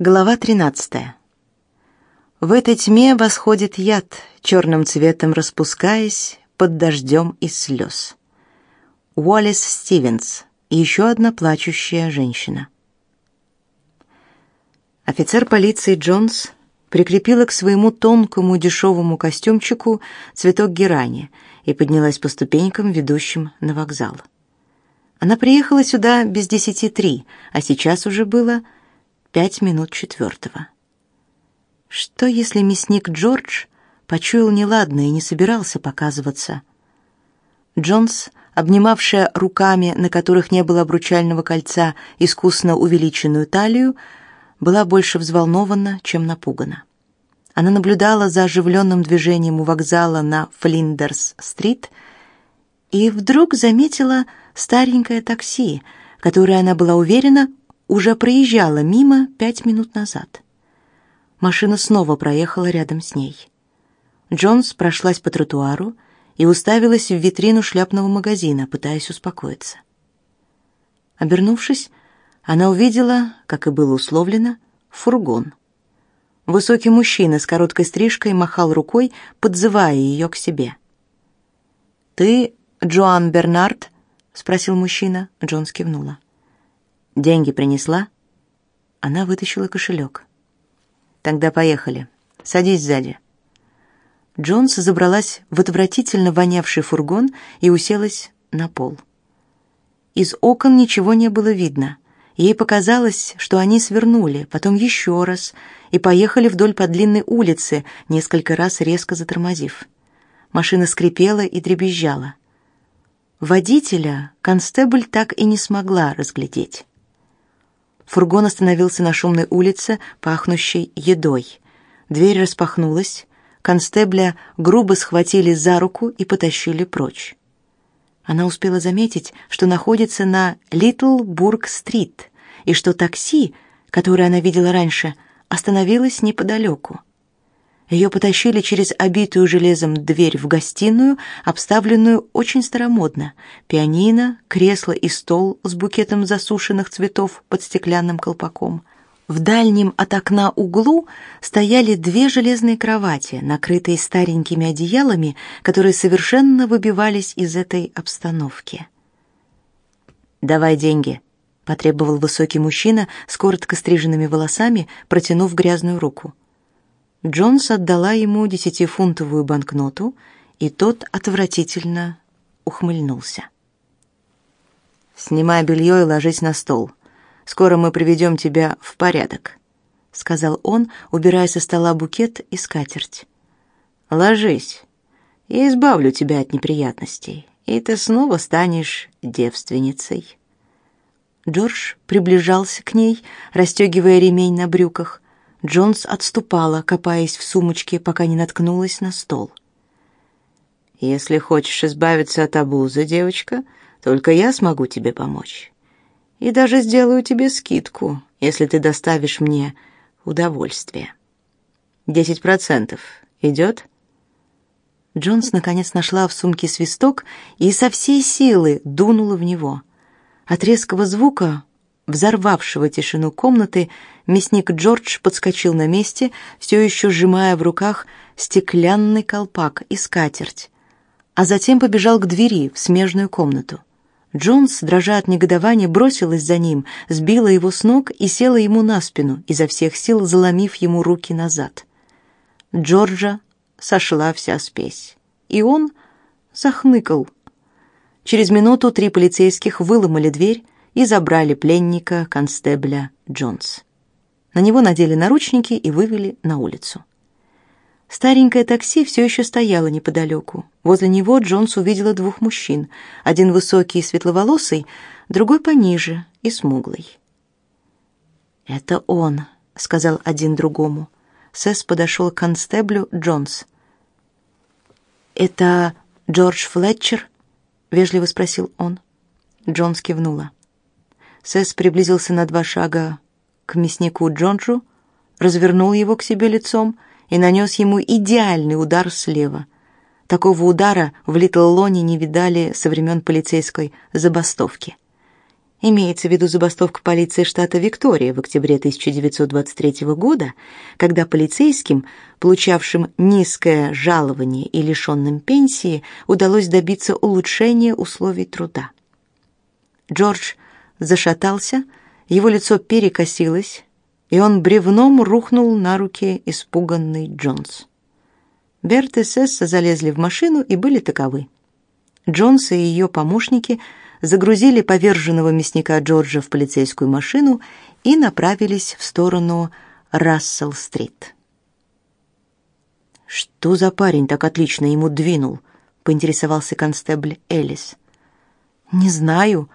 Глава 13. В этой тьме восходит яд, черным цветом распускаясь под дождем из слез. Уоллес Стивенс еще одна плачущая женщина. Офицер полиции Джонс прикрепила к своему тонкому дешевому костюмчику цветок герани и поднялась по ступенькам, ведущим на вокзал. Она приехала сюда без десяти три, а сейчас уже было пять минут четвертого. Что, если мясник Джордж почуял неладное и не собирался показываться? Джонс, обнимавшая руками, на которых не было обручального кольца, искусно увеличенную талию, была больше взволнована, чем напугана. Она наблюдала за оживленным движением у вокзала на Флиндерс-стрит и вдруг заметила старенькое такси, которое она была уверена уже проезжала мимо пять минут назад. Машина снова проехала рядом с ней. Джонс прошлась по тротуару и уставилась в витрину шляпного магазина, пытаясь успокоиться. Обернувшись, она увидела, как и было условлено, фургон. Высокий мужчина с короткой стрижкой махал рукой, подзывая ее к себе. «Ты Джоан Бернард?» — спросил мужчина. Джонс кивнула. Деньги принесла? Она вытащила кошелек. Тогда поехали. Садись сзади. Джонс забралась в отвратительно вонявший фургон и уселась на пол. Из окон ничего не было видно. Ей показалось, что они свернули, потом еще раз и поехали вдоль по длинной улице, несколько раз резко затормозив. Машина скрипела и дребезжала. Водителя констебль так и не смогла разглядеть. Фургон остановился на шумной улице, пахнущей едой. Дверь распахнулась, констебля грубо схватили за руку и потащили прочь. Она успела заметить, что находится на Литлбург-стрит и что такси, которое она видела раньше, остановилось неподалеку. Ее потащили через обитую железом дверь в гостиную, обставленную очень старомодно. Пианино, кресло и стол с букетом засушенных цветов под стеклянным колпаком. В дальнем от окна углу стояли две железные кровати, накрытые старенькими одеялами, которые совершенно выбивались из этой обстановки. «Давай деньги», — потребовал высокий мужчина с коротко стриженными волосами, протянув грязную руку. Джонс отдала ему десятифунтовую банкноту, и тот отвратительно ухмыльнулся. «Снимай белье и ложись на стол. Скоро мы приведем тебя в порядок», — сказал он, убирая со стола букет и скатерть. «Ложись. Я избавлю тебя от неприятностей, и ты снова станешь девственницей». Джордж приближался к ней, расстегивая ремень на брюках, Джонс отступала, копаясь в сумочке, пока не наткнулась на стол. «Если хочешь избавиться от обузы, девочка, только я смогу тебе помочь. И даже сделаю тебе скидку, если ты доставишь мне удовольствие. Десять процентов. Идет?» Джонс наконец нашла в сумке свисток и со всей силы дунула в него. От резкого звука взорвавшего тишину комнаты, мясник Джордж подскочил на месте, все еще сжимая в руках стеклянный колпак и скатерть, а затем побежал к двери в смежную комнату. Джонс, дрожа от негодования, бросилась за ним, сбила его с ног и села ему на спину, изо всех сил заломив ему руки назад. Джорджа сошла вся спесь, и он захныкал. Через минуту три полицейских выломали дверь, и забрали пленника констебля Джонс. На него надели наручники и вывели на улицу. Старенькое такси все еще стояло неподалеку. Возле него Джонс увидела двух мужчин. Один высокий и светловолосый, другой пониже и смуглый. «Это он», — сказал один другому. Сэс подошел к констеблю Джонс. «Это Джордж Флетчер?» — вежливо спросил он. Джонс кивнула. Сэс приблизился на два шага к мяснику Джонджу, развернул его к себе лицом и нанес ему идеальный удар слева. Такого удара в Литл Лоне не видали со времен полицейской забастовки. Имеется в виду забастовка полиции штата Виктория в октябре 1923 года, когда полицейским, получавшим низкое жалование и лишенным пенсии, удалось добиться улучшения условий труда. Джордж зашатался, его лицо перекосилось, и он бревном рухнул на руки испуганный Джонс. Берт и Сесса залезли в машину и были таковы. Джонс и ее помощники – загрузили поверженного мясника Джорджа в полицейскую машину и направились в сторону Рассел-стрит. «Что за парень так отлично ему двинул?» — поинтересовался констебль Элис. «Не знаю,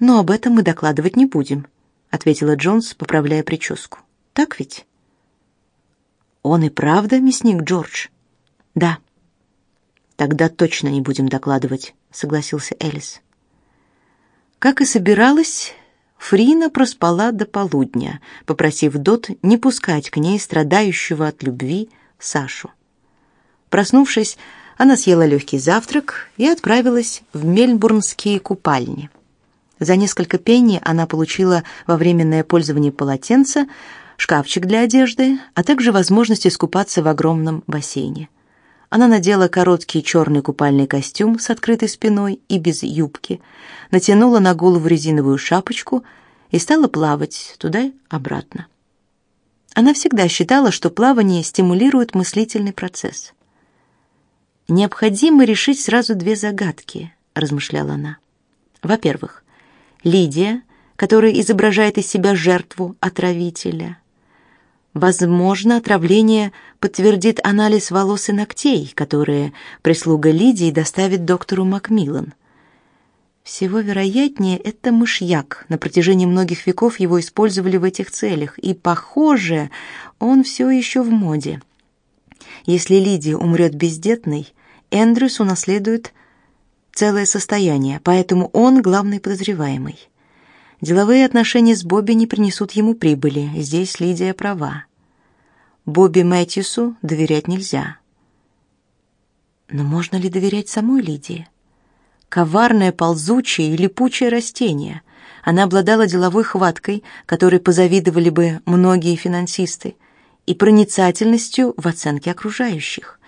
но об этом мы докладывать не будем», — ответила Джонс, поправляя прическу. «Так ведь?» «Он и правда мясник Джордж?» «Да». «Тогда точно не будем докладывать», — согласился Элис. Как и собиралась, Фрина проспала до полудня, попросив Дот не пускать к ней страдающего от любви Сашу. Проснувшись, она съела легкий завтрак и отправилась в мельбурнские купальни. За несколько пенни она получила во временное пользование полотенце, шкафчик для одежды, а также возможность искупаться в огромном бассейне. Она надела короткий черный купальный костюм с открытой спиной и без юбки, натянула на голову резиновую шапочку и стала плавать туда-обратно. Она всегда считала, что плавание стимулирует мыслительный процесс. «Необходимо решить сразу две загадки», — размышляла она. «Во-первых, Лидия, которая изображает из себя жертву отравителя — Возможно, отравление подтвердит анализ волос и ногтей, которые прислуга Лидии доставит доктору Макмиллан. Всего вероятнее, это мышьяк. На протяжении многих веков его использовали в этих целях, и, похоже, он все еще в моде. Если Лидия умрет бездетной, Эндрюс унаследует целое состояние, поэтому он главный подозреваемый. Деловые отношения с Бобби не принесут ему прибыли. Здесь Лидия права. Бобби Мэтьюсу доверять нельзя. Но можно ли доверять самой Лидии? Коварное, ползучее и липучее растение. Она обладала деловой хваткой, которой позавидовали бы многие финансисты, и проницательностью в оценке окружающих.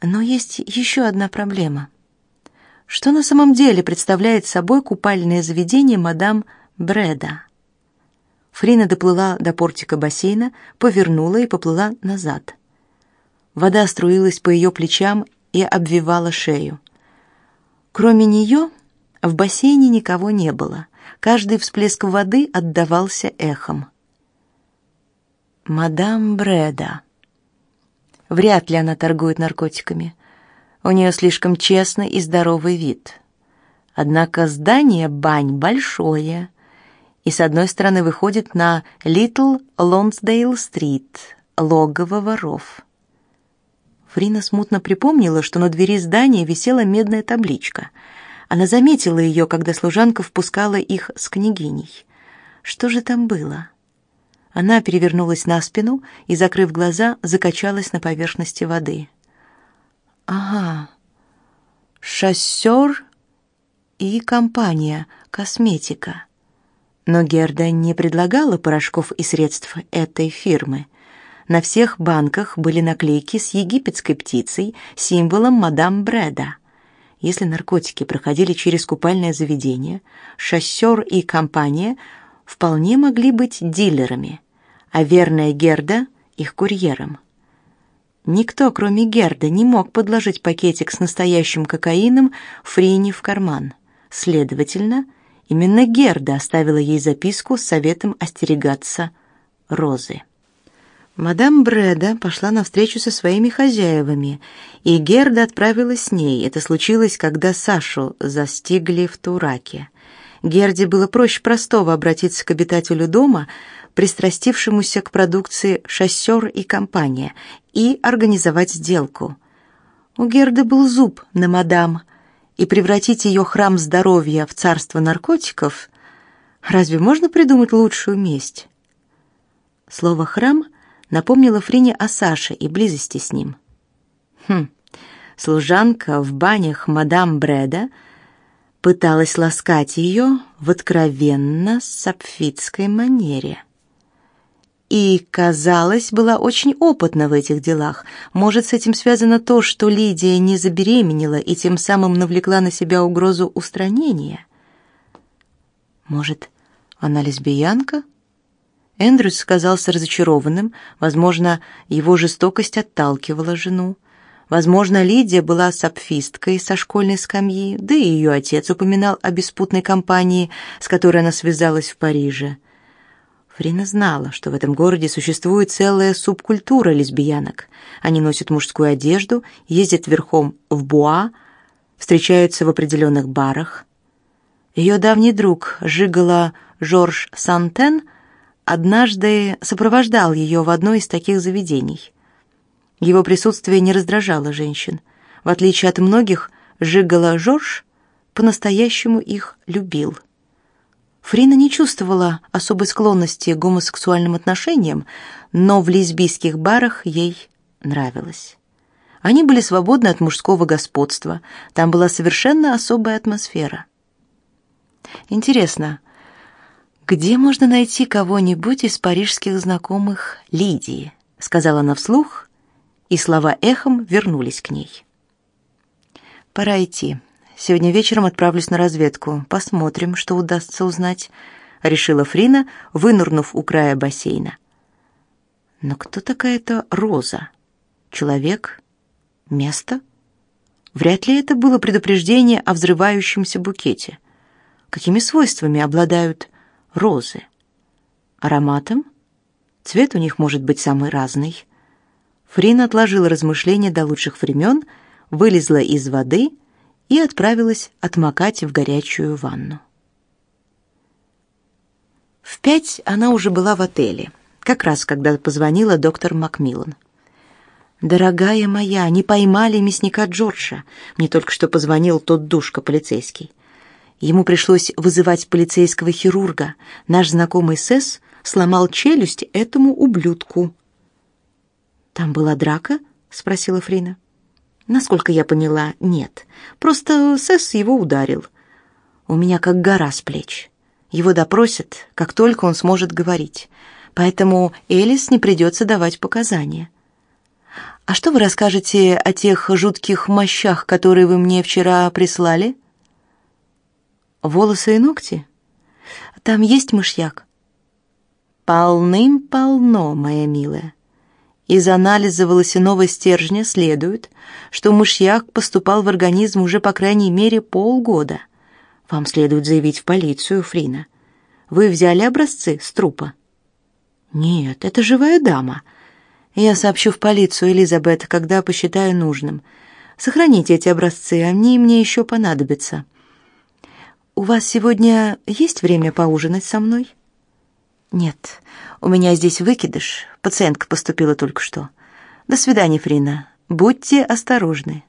Но есть еще одна проблема. Что на самом деле представляет собой купальное заведение мадам Бреда. Фрина доплыла до портика бассейна, повернула и поплыла назад. Вода струилась по ее плечам и обвивала шею. Кроме нее в бассейне никого не было. Каждый всплеск воды отдавался эхом. Мадам Бреда. Вряд ли она торгует наркотиками. У нее слишком честный и здоровый вид. Однако здание бань большое, и с одной стороны выходит на Литл Лонсдейл-стрит, логово воров. Фрина смутно припомнила, что на двери здания висела медная табличка. Она заметила ее, когда служанка впускала их с княгиней. Что же там было? Она перевернулась на спину и, закрыв глаза, закачалась на поверхности воды. Ага. Шоссер и компания «Косметика». Но Герда не предлагала порошков и средств этой фирмы. На всех банках были наклейки с египетской птицей, символом мадам Бреда. Если наркотики проходили через купальное заведение, шоссер и компания вполне могли быть дилерами, а верная Герда — их курьером. Никто, кроме Герда, не мог подложить пакетик с настоящим кокаином Фрине в карман. Следовательно, — Именно Герда оставила ей записку с советом остерегаться Розы. Мадам Бреда пошла на встречу со своими хозяевами, и Герда отправилась с ней. Это случилось, когда Сашу застигли в Тураке. Герде было проще простого обратиться к обитателю дома, пристрастившемуся к продукции «Шоссер и компания», и организовать сделку. У Герды был зуб на мадам, и превратить ее храм здоровья в царство наркотиков, разве можно придумать лучшую месть? Слово «храм» напомнило Фрине о Саше и близости с ним. Хм, служанка в банях мадам Бреда пыталась ласкать ее в откровенно сапфитской манере. И, казалось, была очень опытна в этих делах. Может, с этим связано то, что Лидия не забеременела и тем самым навлекла на себя угрозу устранения? Может, она лесбиянка? Эндрюс казался разочарованным, возможно, его жестокость отталкивала жену. Возможно, Лидия была сапфисткой со школьной скамьи, да и ее отец упоминал о беспутной компании, с которой она связалась в Париже. Фрина знала, что в этом городе существует целая субкультура лесбиянок. Они носят мужскую одежду, ездят верхом в буа, встречаются в определенных барах. Ее давний друг Жигала Жорж Сантен однажды сопровождал ее в одно из таких заведений. Его присутствие не раздражало женщин. В отличие от многих, Жигала Жорж по-настоящему их любил. Фрина не чувствовала особой склонности к гомосексуальным отношениям, но в лесбийских барах ей нравилось. Они были свободны от мужского господства, там была совершенно особая атмосфера. Интересно, где можно найти кого-нибудь из парижских знакомых Лидии? сказала она вслух и слова эхом вернулись к ней. Пора идти. Сегодня вечером отправлюсь на разведку. Посмотрим, что удастся узнать, решила Фрина, вынырнув у края бассейна. Но кто такая-то Роза? Человек? Место? Вряд ли это было предупреждение о взрывающемся букете. Какими свойствами обладают розы? Ароматом? Цвет у них может быть самый разный. Фрина отложила размышления до лучших времен, вылезла из воды и отправилась отмокать в горячую ванну. В пять она уже была в отеле, как раз когда позвонила доктор Макмиллан. «Дорогая моя, не поймали мясника Джорджа. Мне только что позвонил тот душка полицейский. Ему пришлось вызывать полицейского хирурга. Наш знакомый Сесс сломал челюсть этому ублюдку. Там была драка? спросила Фрина. Насколько я поняла, нет. Просто Сесс его ударил. У меня как гора с плеч. Его допросят, как только он сможет говорить. Поэтому Элис не придется давать показания. А что вы расскажете о тех жутких мощах, которые вы мне вчера прислали? Волосы и ногти? Там есть мышьяк? Полным-полно, моя милая. Из анализа волосяного стержня следует, что мышьяк поступал в организм уже по крайней мере полгода. Вам следует заявить в полицию, Фрина. Вы взяли образцы с трупа? Нет, это живая дама. Я сообщу в полицию, Элизабет, когда посчитаю нужным. Сохраните эти образцы, они мне еще понадобятся. У вас сегодня есть время поужинать со мной? Нет. У меня здесь выкидыш. Пациентка поступила только что. До свидания, Фрина. Будьте осторожны.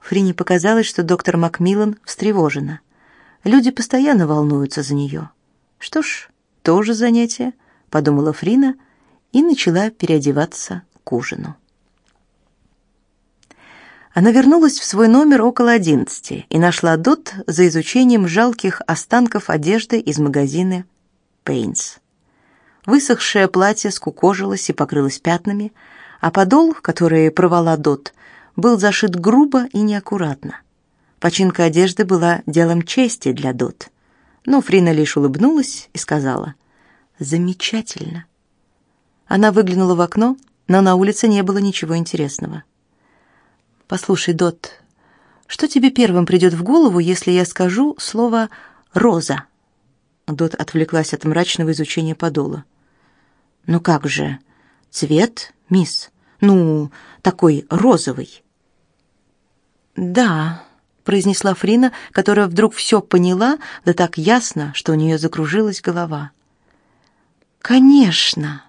Фрине показалось, что доктор Макмиллан встревожена. Люди постоянно волнуются за нее. Что ж, тоже занятие, подумала Фрина и начала переодеваться к ужину. Она вернулась в свой номер около одиннадцати и нашла Дот за изучением жалких останков одежды из магазина Пейнс. Высохшее платье скукожилось и покрылось пятнами, а подол, который провала Дот, был зашит грубо и неаккуратно. Починка одежды была делом чести для Дот. Но Фрина лишь улыбнулась и сказала «Замечательно». Она выглянула в окно, но на улице не было ничего интересного. «Послушай, Дот, что тебе первым придет в голову, если я скажу слово «роза»?» Дот отвлеклась от мрачного изучения подола. Ну как же? Цвет, мисс? Ну, такой розовый. Да, произнесла Фрина, которая вдруг все поняла, да так ясно, что у нее закружилась голова. Конечно.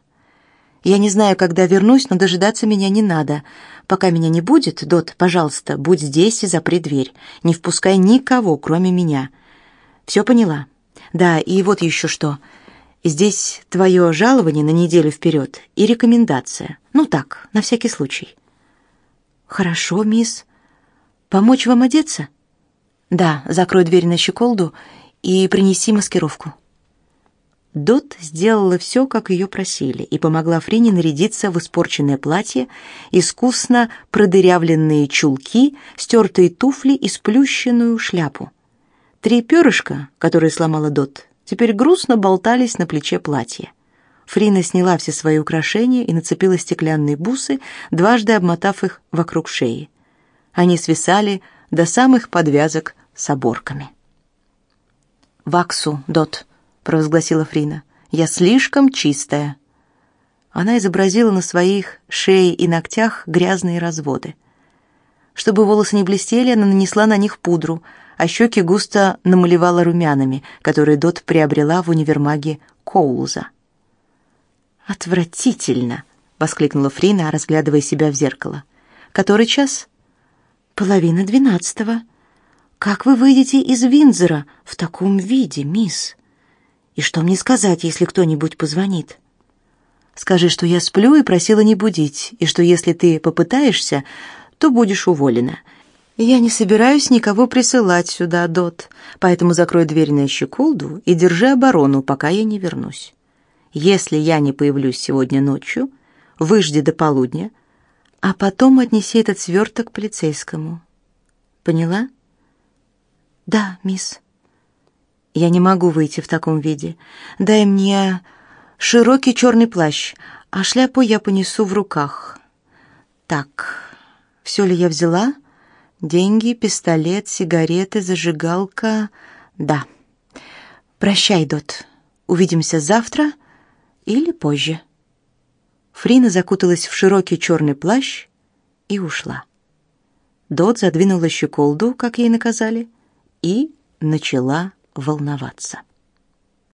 Я не знаю, когда вернусь, но дожидаться меня не надо. Пока меня не будет, Дот, пожалуйста, будь здесь и запри дверь. Не впускай никого, кроме меня. Все поняла? Да, и вот еще что. Здесь твое жалование на неделю вперед и рекомендация. Ну так, на всякий случай. Хорошо, мисс. Помочь вам одеться? Да, закрой дверь на щеколду и принеси маскировку. Дот сделала все, как ее просили, и помогла Фрине нарядиться в испорченное платье, искусно продырявленные чулки, стертые туфли и сплющенную шляпу. Три перышка, которые сломала Дот, теперь грустно болтались на плече платья. Фрина сняла все свои украшения и нацепила стеклянные бусы, дважды обмотав их вокруг шеи. Они свисали до самых подвязок с оборками. «Ваксу, Дот», — провозгласила Фрина. «Я слишком чистая». Она изобразила на своих шее и ногтях грязные разводы. Чтобы волосы не блестели, она нанесла на них пудру, а щеки густо намалевала румянами, которые Дот приобрела в универмаге Коулза. «Отвратительно!» — воскликнула Фрина, разглядывая себя в зеркало. «Который час?» «Половина двенадцатого. Как вы выйдете из Винзера в таком виде, мисс? И что мне сказать, если кто-нибудь позвонит?» «Скажи, что я сплю и просила не будить, и что если ты попытаешься, то будешь уволена. Я не собираюсь никого присылать сюда, Дот, поэтому закрой дверь на щеколду и держи оборону, пока я не вернусь». Если я не появлюсь сегодня ночью, выжди до полудня, а потом отнеси этот сверток полицейскому. Поняла? Да, мисс. Я не могу выйти в таком виде. Дай мне широкий черный плащ, а шляпу я понесу в руках. Так, все ли я взяла? Деньги, пистолет, сигареты, зажигалка. Да. Прощай, Дот. Увидимся завтра или позже. Фрина закуталась в широкий черный плащ и ушла. Дот задвинула щеколду, как ей наказали, и начала волноваться.